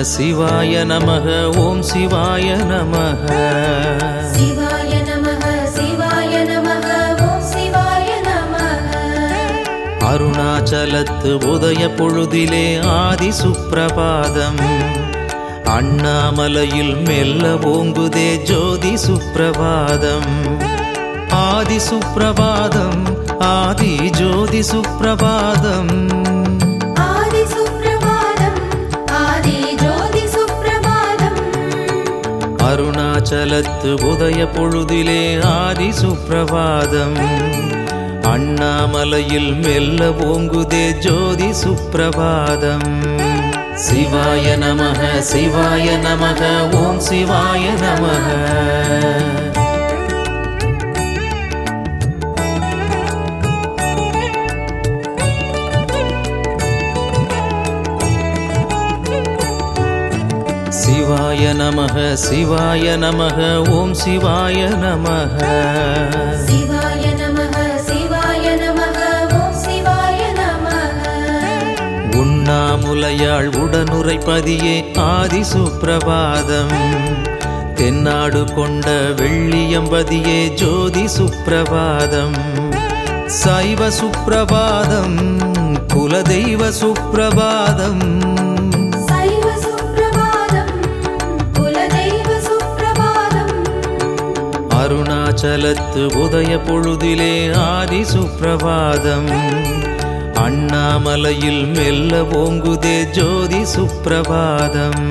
சிவாய நமः ஓம் சிவாய நமः சிவாய நமः சிவாய நமः ஓம் சிவாய நமः அருணாச்சலத்து உதய பொழுதிலே ஆதி சுப்பிரபாதம். அண்ணாமலையில் மெல்ல ஓங்குதே ஜோதி சுப்பிரபாதம். ஆதி சுப்பிரபாதம் ஆதி ஜோதி சுப்பிரபாதம். அருணாச்சலத்து உதய பொழுதிலே ஆதி சுப்பிரபாதம். அண்ணாமலையில் மெல்ல ஓங்குதே ஜோதி சுப்பிரபாதம். சிவாய நமக சிவாய நமக ஓம் சிவாய நமக. சிவாய நமக சிவாய நமக ஓம் சிவாய நமக. சிவாய நமः சிவாய நமः ஓம் சிவாய நமः உண்ணாமுலையாள் உடனுரைப்பதியே ஆதி சுப்பிரபாதம். தென்னாடு கொண்ட வெள்ளியம்பதியே ஜோதி சுப்பிரபாதம். சைவ சுப்பிரபாதம் குலதெய்வ சுப்பிரபாதம். அருணாச்சலத்து உதய பொழுதிலே ஆதி சுப்பிரபாதம். அண்ணாமலையில் மெல்ல ஓங்குதே ஜோதி சுப்பிரபாதம்.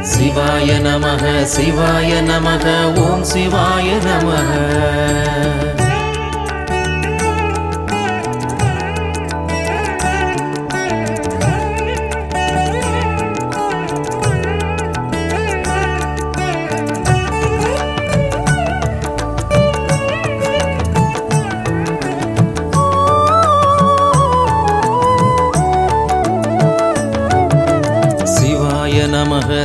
சிவாய நமக சிவாய நமக ஓம் சிவாய நமக.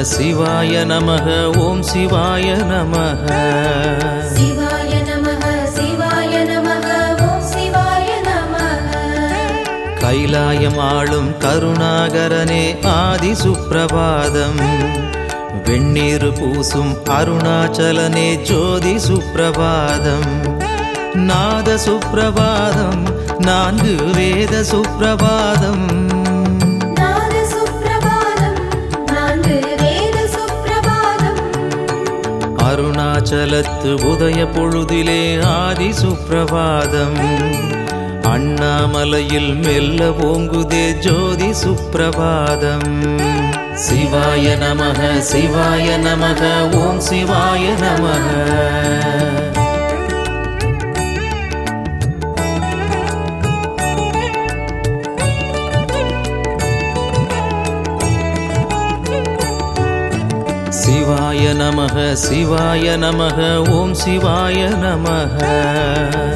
சிவாய நமக ஓம் சிவாய நமக. சிவாய நமः சிவாய நமः ஓம் சிவாய நமः கைலாயம் ஆளும் கருணாகரனே ஆதி சுப்பிரபாதம் வெண்ணீர் பூசும் அருணாச்சலனே ஜோதி சுப்பிரபாதம் நாத சுப்பிரபாதம் நான்கு வேத சுப்பிரபாதம் அருணாச்சலத்து உதய பொழுதிலே ஆதி சுப்பிரபாதம். அண்ணாமலையில் மெல்ல ஓங்குதே ஜோதி சுப்பிரபாதம். சிவாய நமக சிவாய நமக ஓம் சிவாய நமக. நமக. சிவாய நமக. ஓம் சிவாய நமக.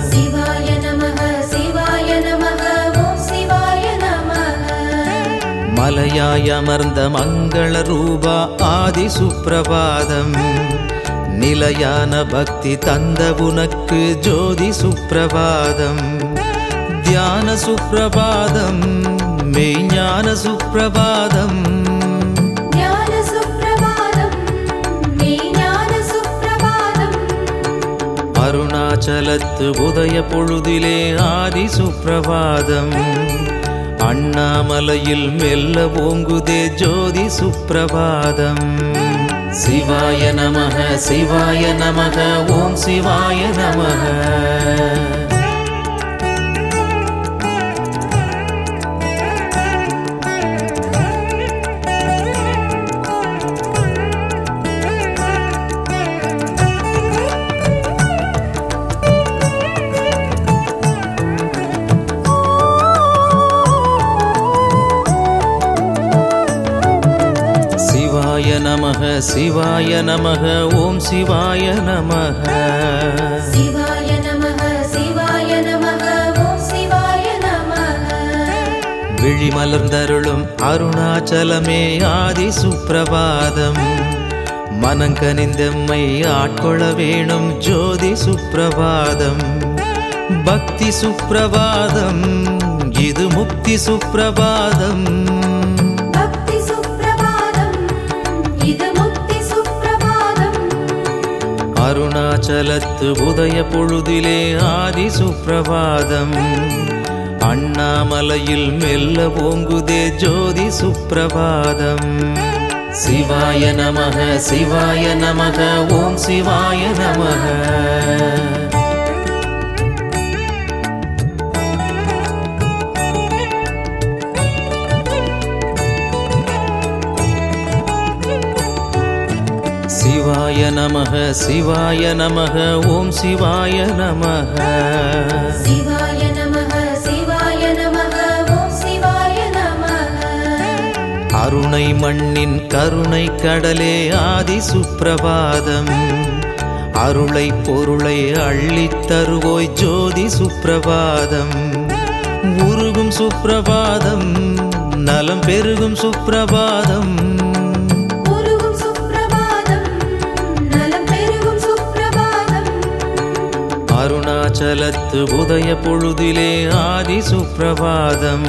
சிவாய நமः சிவாய நமः ஓம் சிவாய நமः மலையாய் அமர்ந்த மங்கள ரூபா ஆதி சுப்பிரபாதம். நிலையான பக்தி தந்த உனக்கு ஜோதி சுப்பிரபாதம். தியான சுப்பிரபாதம் மெய்ஞான சுப்பிரபாதம். அருணாச்சலத்து உதய பொழுதிலே ஆதி சுப்பிரபாதம். அண்ணாமலையில் மெல்ல ஓங்குதே ஜோதி சுப்பிரபாதம். சிவாய நமக சிவாய நமக ஓம் சிவாய நமக. நமக சிவாய நமக ஓம் சிவாய நமக. சிவாய நமः சிவாய நமः ஓம் சிவாய நமः விழிமலர்ந்தருளும் அருணாச்சலமே ஆதி சுப்பிரபாதம். மனங்கனிந்தெம்மை ஆட்கொள்ள வேணும் ஜோதி சுப்பிரபாதம். பக்தி சுப்பிரபாதம் இது முக்தி சுப்பிரபாதம். அருணாச்சலத்து உதய பொழுதிலே ஆதி சுப்பிரபாதம் அண்ணாமலையில் மெல்ல ஓங்குதே ஜோதி சுப்பிரபாதம் சிவாய நமக சிவாய நமக ஓம் சிவாய நமக. சிவாய நமக சிவாய நமக ஓம் சிவாய நமக. சிவாய நமக சிவாய நமக ஓம் சிவாய நமக. அருணை மண்ணின் கருணை கடலே ஆதி சுப்பிரபாதம். அருளை பொருளை அள்ளித் தருவோய் ஜோதி சுப்பிரபாதம். உருகும் சுப்பிரபாதம் நலம் பெருகும் சுப்பிரபாதம். அருணாச்சலத்து உதய பொழுதிலே ஆதி சுப்பிரபாதம்.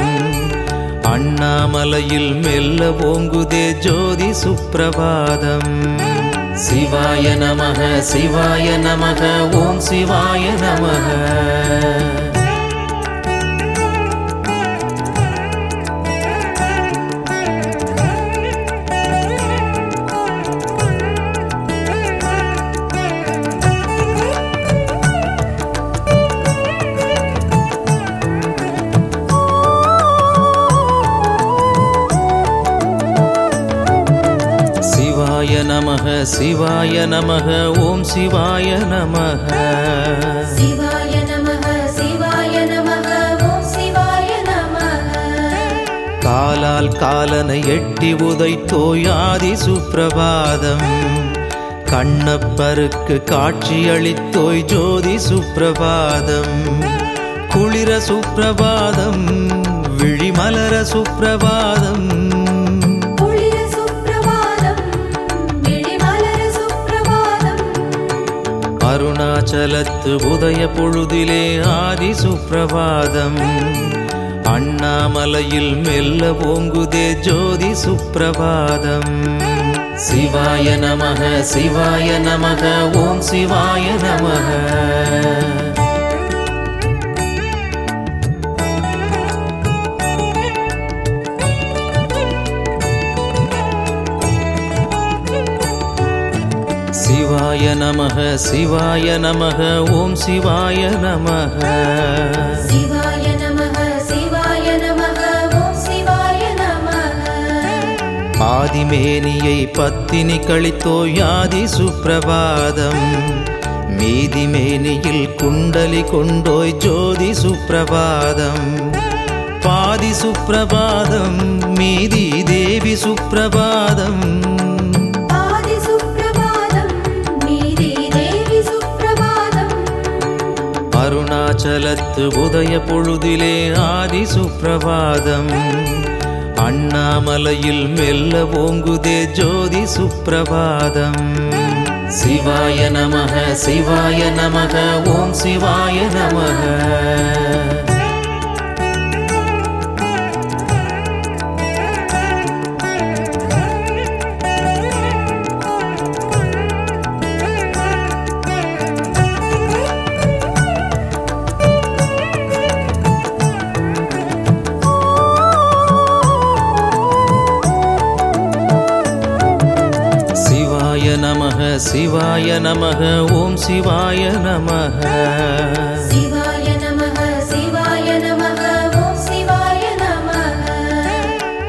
அண்ணாமலையில் மெல்ல ஓங்குதே ஜோதி சுப்பிரபாதம். சிவாய நமக சிவாய நமக ஓம் சிவாய நமக. சிவாய நமக ஓம் சிவாய நமக. சிவாய நமக சிவாய நமக ஓம் சிவாய நமக. காலால் காலனை எட்டி உதைத்தோய் ஆதி சுப்பிரபாதம். கண்ணப்பருக்கு காட்சியளித்தோய் ஜோதி சுப்பிரபாதம். குளிர சுப்பிரபாதம் விழிமலர சுப்பிரபாதம். அருணாச்சலத்து உதய பொழுதிலே ஆதி சுப்பிரபாதம். அண்ணாமலையில் மெல்ல ஓங்குதே ஜோதி சுப்பிரபாதம். சிவாய நமக சிவாய நமக ஓம் சிவாய நமக. சிவாய நமக சிவாய நமக ஓம் சிவாய நமக. சிவாய நமக சிவாய நமக ஓம் சிவாய நமக. ஆதிமேனியை பத்தினி கழித்தோய் ஆதி சுப்பிரபாதம். மீதி மேனியில் குண்டலி கொண்டோய் ஜோதி சுப்பிரபாதம். பாதி சுப்பிரபாதம் மீதி தேவி சுப்பிரபாதம். அருணாச்சலத்து உதய பொழுதிலே ஆதி சுப்பிரபாதம். அண்ணாமலையில் மெல்ல ஓங்குதே ஜோதி சுப்பிரபாதம். சிவாய நமக சிவாய நமக ஓம் சிவாய நமக. சிவாய நமக ஓம் சிவாய நமக. சிவாய நமக சிவாய நமக ஓம் சிவாய நமக.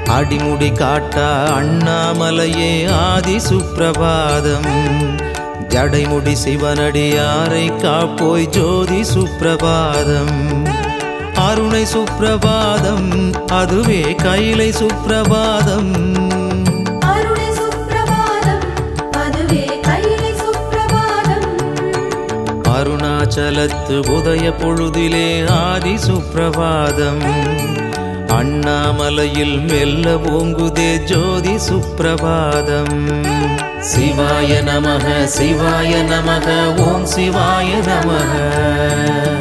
அடிமுடி காட்டா அண்ணாமலையே ஆதி சுப்பிரபாதம். ஜடைமுடி சிவனடியாரை காப்போய் ஜோதி சுப்பிரபாதம். அருணை சுப்பிரபாதம் அதுவே கைலை சுப்பிரபாதம். அருணாச்சலத்து உதய பொழுதிலே ஆதி சுப்பிரபாதம். அண்ணாமலையில் மெல்ல ஓங்குதே ஜோதி சுப்பிரபாதம். சிவாய நமக சிவாய நமக ஓம் சிவாய நமக.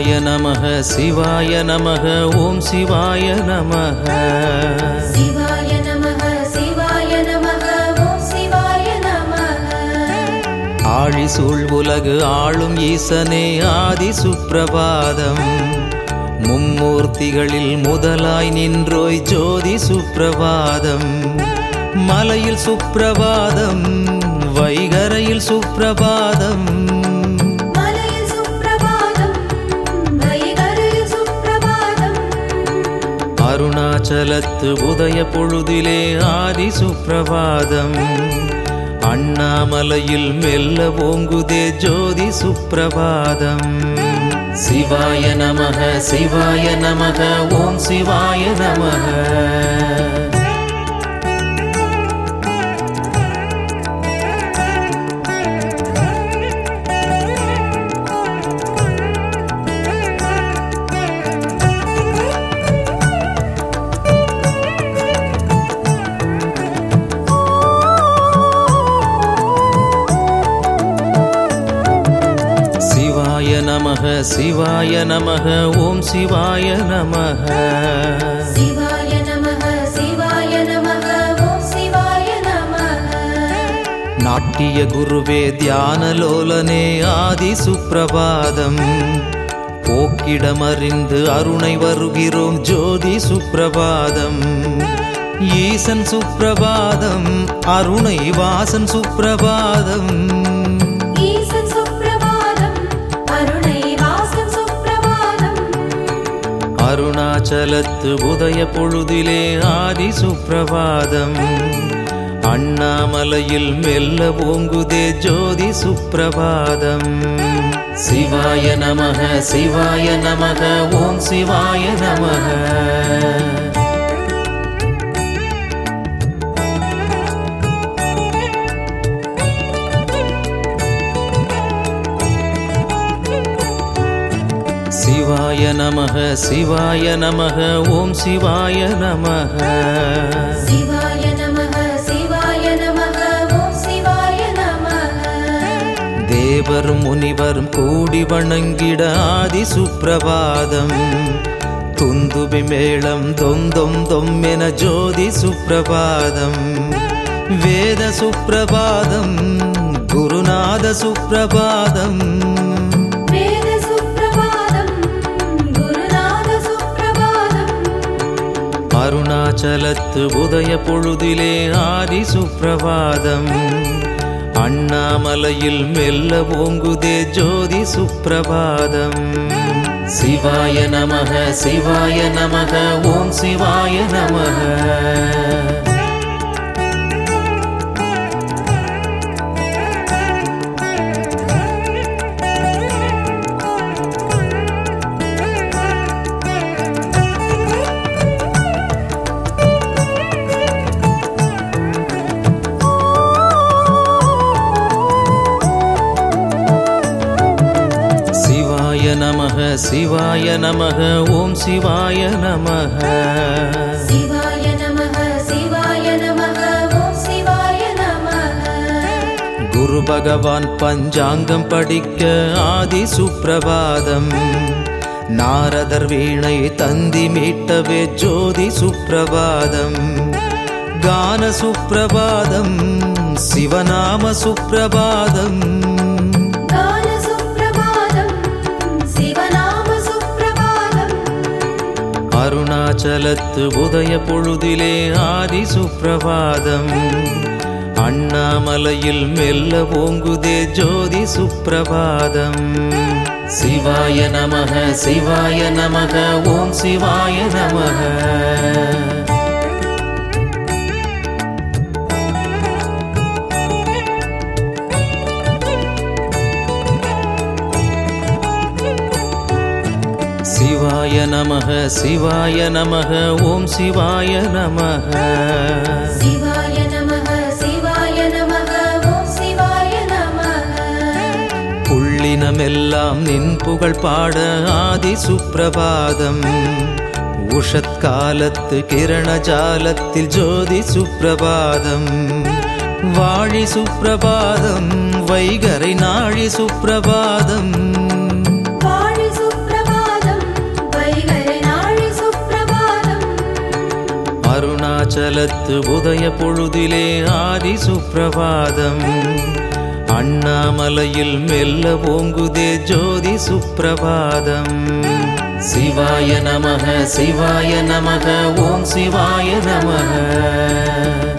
சிவாய நமக சிவாய நமக ஓம் சிவாய நமக. சிவாய நமः சிவாய நமः ஓம் சிவாய நமः ஆழி சூழ் உலகு ஆளும் ஈசனே ஆதி சுப்பிரபாதம். மும்மூர்த்திகளில் முதலாய் நின்றோய் ஜோதி சுப்பிரபாதம். மலையில் சுப்பிரபாதம் வைகரையில் சுப்பிரபாதம். அருணாச்சலத்து உதய பொழுதிலே ஆதி சுப்பிரபாதம். அண்ணாமலையில் மெல்ல ஓங்குதே ஜோதி சுப்பிரபாதம். சிவாய நமக சிவாய நமக ஓம் சிவாய நமக. சிவாய நமக ஓம் சிவாய நமக. சிவாய நமः சிவாய நமः ஓம் சிவாய நமः நாட்டிய குருவே தியானலோலனே ஆதி சுப்பிரபாதம். போக்கிடமறிந்து அருணை வருகிறோம் ஜோதி சுப்பிரபாதம். ஈசன் சுப்பிரபாதம் அருணை வாசன் சுப்பிரபாதம். அருணாச்சலத்து உதய பொழுதிலே ஆதி சுப்பிரபாதம். அண்ணாமலையில் மெல்ல ஓங்குதே ஜோதி சுப்பிரபாதம். சிவாய நமக சிவாய நமக ஓம் சிவாய நமக. நமக. சிவாய நமக. ஓம் சிவாய நமக. சிவாய நமः சிவாய நமः ஓம் சிவாய நமः தேவரும் முனிவரும் கூடி வணங்கிட ஆதி சுப்பிரபாதம். துந்துபி மேளம் தொம் தொம் தொம் என ஜோதி சுப்பிரபாதம். வேத சுப்பிரபாதம் குருநாத சுப்பிரபாதம். அருணாச்சலத்து உதய பொழுதிலே ஆதி சுப்பிரபாதம். அண்ணாமலையில் மெல்ல ஓங்குதே ஜோதி சுப்பிரபாதம். சிவாய நமக சிவாய நமக ஓம் சிவாய நமக. சிவாய நமக ஓம் சிவாய நமக. சிவாய நமः சிவாய நமः ஓம் சிவாய நமः குரு பகவான் பஞ்சாங்கம் படிக்க ஆதி சுப்பிரபாதம். நாரதர் வீணை தந்தி மீட்டவே ஜோதி சுப்பிரபாதம். கான சுப்பிரபாதம் சிவநாம சுப்பிரபாதம். அருணாச்சலத்து உதய பொழுதிலே ஆதி சுப்பிரபாதம். அண்ணாமலையில் மெல்ல ஓங்குதே ஜோதி சுப்பிரபாதம். சிவாய நமக சிவாய நமக ஓம் சிவாய நமக. நமக சிவாய நமக ஓம் சிவாய நமக. சிவாய நமः சிவாய நமः ஓம் சிவாய நமः புள்ளினமெல்லாம் நின் புகழ் பாட ஆதி சுப்பிரபாதம். உஷத்காலத்து கிரணஜாலத்தில் ஜோதி சுப்பிரபாதம். வாழி சுப்பிரபாதம் வைகரை நாழி சுப்பிரபாதம். அருணாச்சலத்து உதய பொழுதிலே ஆதி சுப்பிரபாதம். அண்ணாமலையில் மெல்ல ஓங்குதே ஜோதி சுப்பிரபாதம். சிவாய நமக சிவாய நமக ஓம் சிவாய நமக.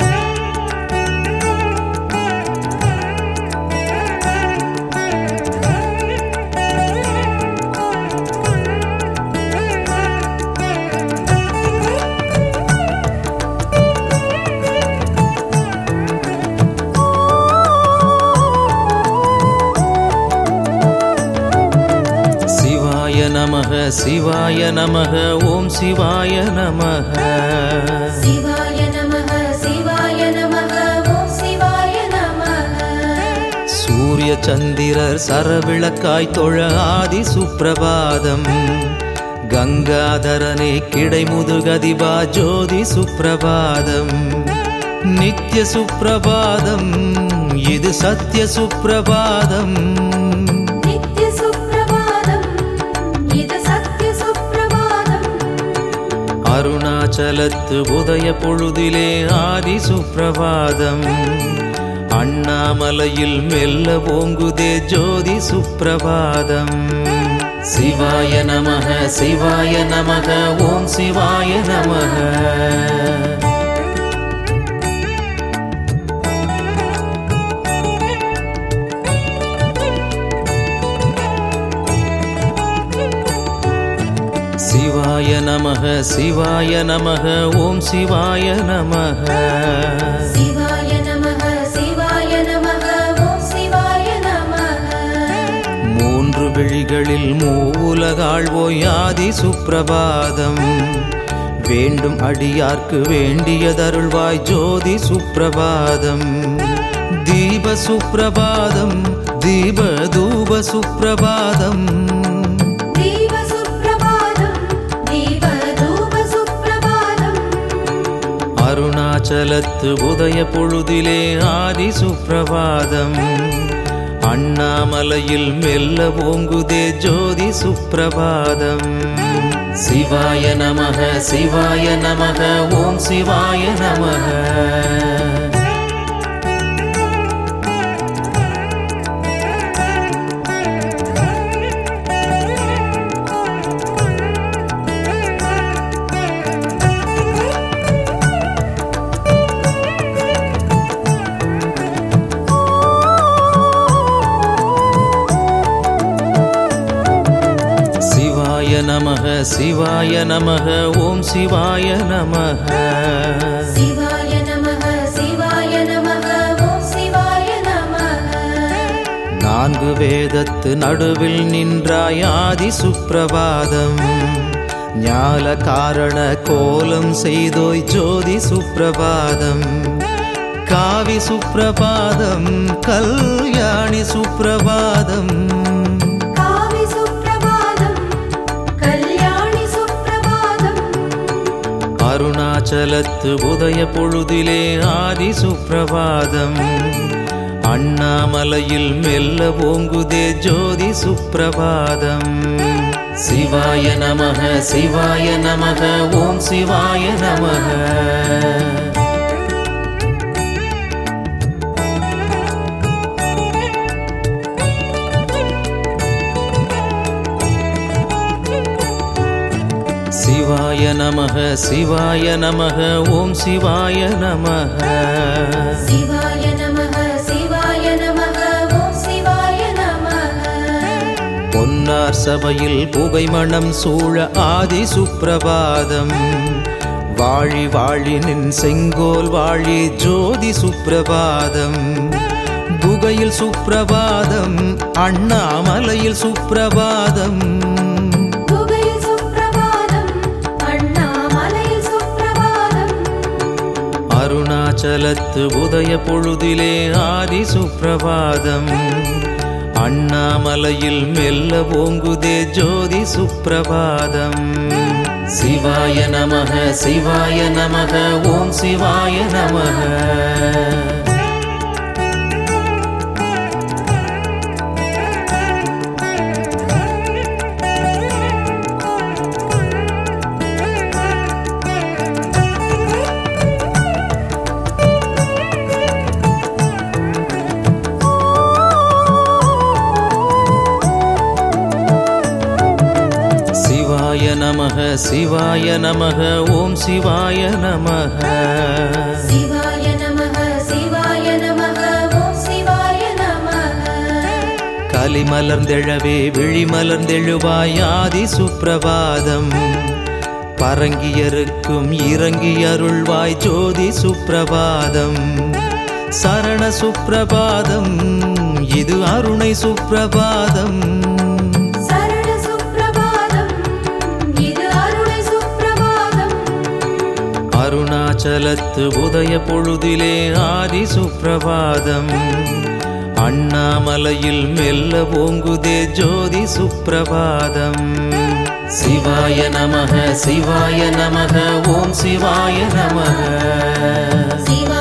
சிவாய நமக ஓம் சிவாய நமக. சிவாய நமக சிவாய நமக ஓம் சிவாய நமக. சூரிய சந்திரர் சரவிளக்காய் தொழ ஆதி சுப்பிரபாதம். கங்காதரனே கிடைமுதுகதிபா ஜோதி சுப்பிரபாதம். நித்ய சுப்பிரபாதம் இது சத்ய சுப்பிரபாதம். அருணாச்சலத்து உதய பொழுதிலே ஆதி சுப்பிரபாதம். அண்ணாமலையில் மெல்ல ஓங்குதே ஜோதி சுப்பிரபாதம். சிவாய நமக சிவாய நமக ஓம் சிவாய நமக. நமக. சிவாய நமக. ஓம் சிவாய நமக. மூன்று விழிகளில் மூவுலகாழ்வோய் ஆதி சுப்பிரபாதம். வேண்டும் அடியார்க்கு வேண்டியதருள்வாய் ஜோதி சுப்பிரபாதம். தீப சுப்பிரபாதம் தீப தூப சுப்பிரபாதம். அருணாச்சலத்து உதய பொழுதிலே ஆதி சுப்பிரபாதம். அண்ணாமலையில் மெல்ல ஓங்குதே ஜோதி சுப்பிரபாதம். சிவாய நமக சிவாய நமக ஓம் சிவாய நமக. சிவாய நமக ஓம் சிவாய நமக. சிவாய நமக சிவாய நமக ஓம் சிவாய நமக. நான்கு வேதத்து நடுவில் நின்றாய் ஆதி சுப்பிரபாதம். ஞால காரண கோலம் செய்தோய் ஜோதி சுப்பிரபாதம். காவி சுப்பிரபாதம் கல்யாணி சுப்பிரபாதம். அருணாச்சலத்து உதய பொழுதிலே ஆதி சுப்பிரபாதம். அண்ணாமலையில் மெல்ல ஓங்குதே ஜோதி சுப்பிரபாதம். சிவாய நமக சிவாய நமக ஓம் சிவாய நமக. நமக. சிவாய நமக. ஓம் சிவாய நமக. சிவாய நமக சிவாய நமக ஓம் சிவாய நமக. பொன்னார் சபையில் புகை மணம் சூழ ஆதி சுப்பிரபாதம். வாழி வாழி நின் செங்கோல் வாழி ஜோதி சுப்பிரபாதம். குகையில் சுப்பிரபாதம் அண்ணாமலையில் சுப்பிரபாதம். அருணாச்சலத்து உதய பொழுதிலே ஆதி சுப்பிரபாதம். அண்ணாமலையில் மெல்ல ஓங்குதே ஜோதி சுப்பிரபாதம். சிவாய நமக சிவாய நமக ஓம் சிவாய நமக. சிவாய நமக ஓம் சிவாய நமக. சிவாய நமः சிவாய நமः ஓம் சிவாய நமः கலிமலர்ந்தெழவே விழிமலர்ந்தெழுவாய் ஆதி சுப்பிரபாதம். பரங்கியருக்கும் இறங்கி அருள்வாய் ஜோதி சுப்பிரபாதம். சரண சுப்பிரபாதம் இது அருணை சுப்பிரபாதம். அருணாச்சலத்து உதய பொழுதிலே ஆதி சுப்பிரபாதம். அண்ணாமலையில் மெல்ல ஓங்குதே ஜோதி சுப்பிரபாதம். சிவாய நமக சிவாய நமக ஓம் சிவாய நமக. சிவா